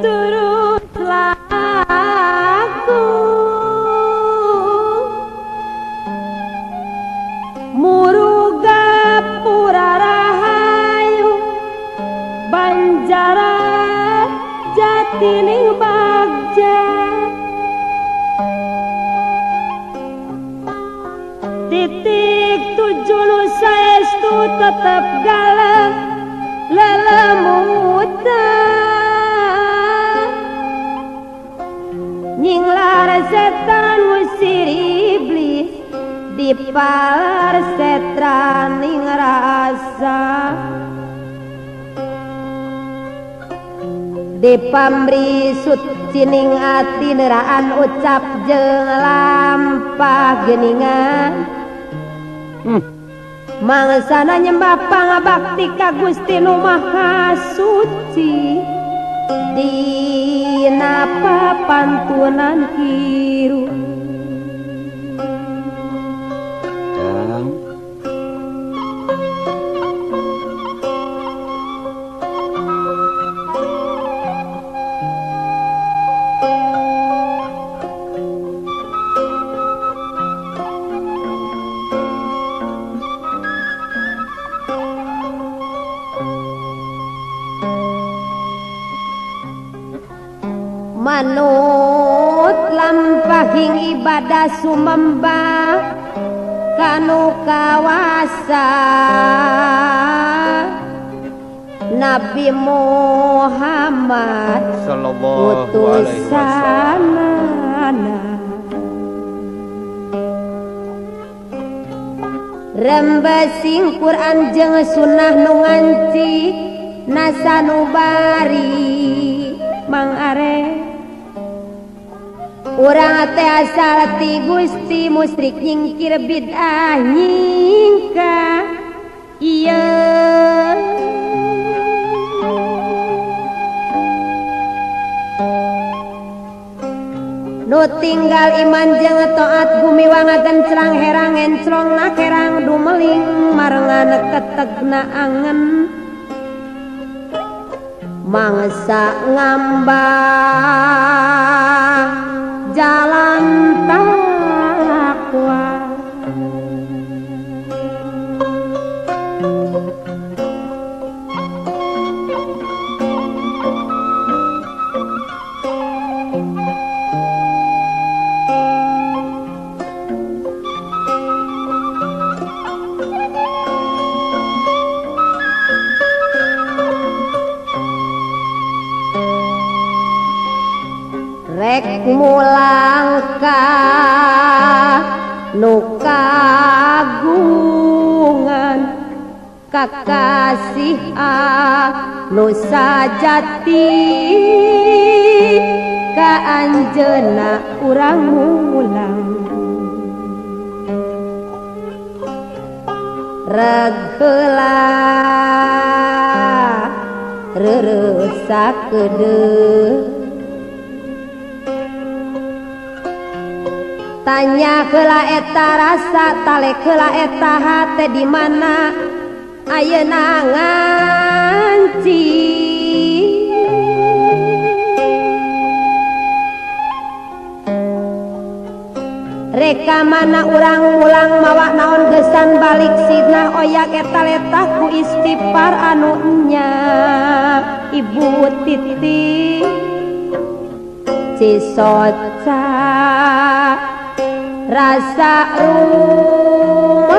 turut laku muruga pura rahayu banjara jatining bagja. Titik tujuh nu tu tetep galak lelamutan diparsetraning rasa dipamri sutcining ati neraan ucap jeng lampah geningan. Hmm. mangsana nyembah pangabakti ka Gusti nu Maha Suci. Dina papantunan kiru manut lampahing ibadah Sumemba kanu kawasa. Nabi Muhammad sallallahu alaihi wasallam Rembesing Quran jeung sunnah nu nganti nasanubari Mang Arek orang asal ti Gusti musyrik nyingkir bid'ah nyingka. Iya. Nu tinggal iman jeung taat gumiwangakeun cerang herang encrong na kerang dumeling marengan ketegna angen. Mangsa ngambang jalan takwa rek mulangka nukagungan kakasih nusa jati anjeuna urang mulang. Regela reresa kedeh tanya kelaeta rasa tale kelaeta hati di mana? Ayo nanganci reka mana urang-ulang mawak naon gesan balik sidnah oyak eta letak ku istighfar anunya ibu titi. Cisoca rasa rumasa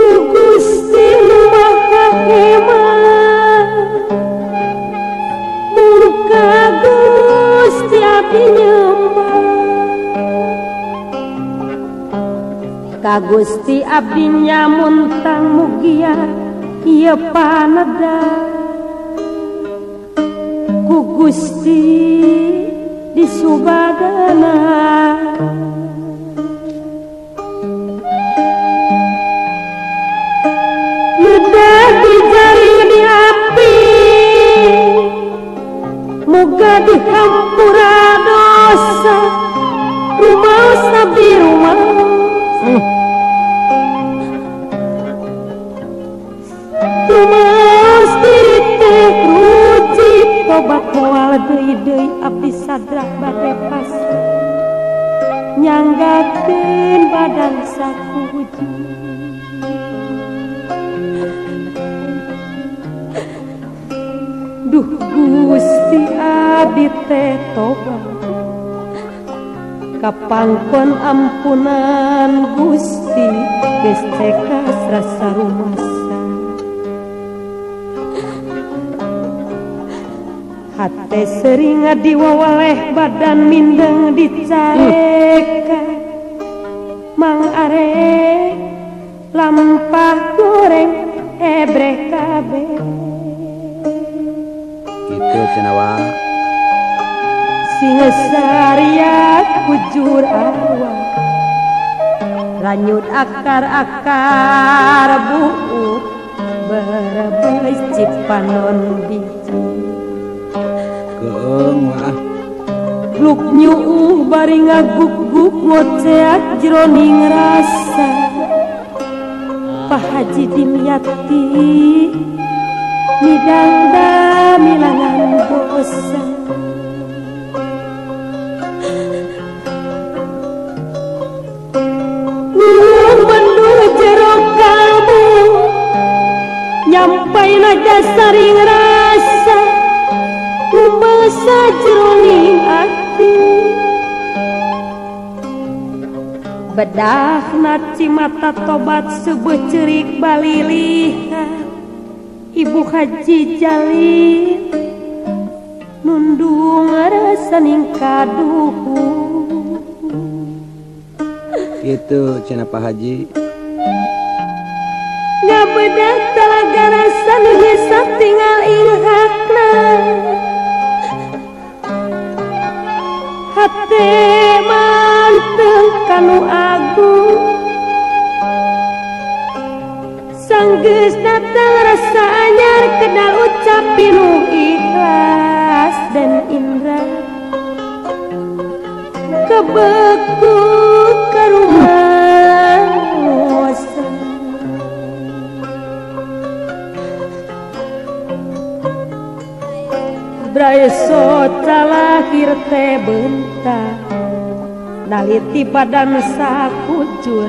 Gusti Maha Hemat Murka Gusti nyembah. Ka Gusti Abdi nyamuntang mugia Iya panada Gusti di Subagana. Mudah dijari di api. Muga di hampura dosa. Rumah sabi rumah. Rumah spirit ruci tobat deui deui abdi sadra bade pas. Nyanggakeun badan saku Duh Gusti abdi teh tobat. Kapangkon ampunan Gusti geus rasa rumasa hate sering diwawaleh badan mindeng dicareka mang are lampah goreng ebreh kabeh. Gitu cenawa. Singesariat kujur awak. Ranyut akar-akar buuk Berebes cipanon biji Luk nyuuh bari ngaguk-guk ngoceak jroning rasa Pak Haji dimyati Midang damilangan bosan. Nyampai naga saring rasa sajroning ati bedah naci mata tobat sebuah cerik balilihan Ibu Haji Jalil nundung rasa ningkaduhu gitu cina Pak Haji Ngabedah talaga rasa bisa tinggal ilhakna hati manteng kanu aku sanggus datang anyar kena ucap pilu ikhlas dan indra. Kebeku ke rumah Braeso lahir teh bentar. Naliti badan sakucur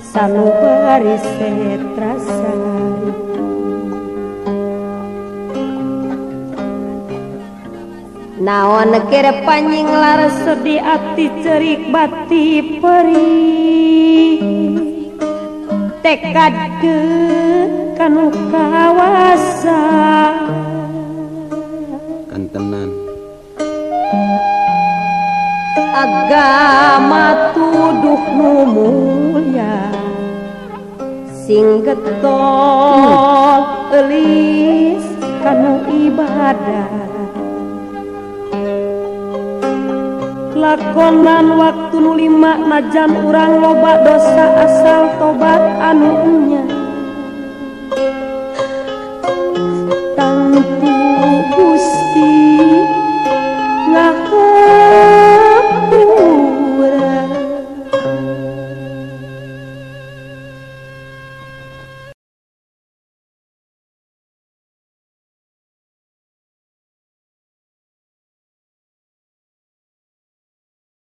Sanubari setrasari Naon kira panjing laras di ati cerik bati peri? Tekad ke kanu kawasa matuduh numulya sing getol elis kana ibadah. Lakonan waktu nu lima najan urang loba dosa asal tobat anunya.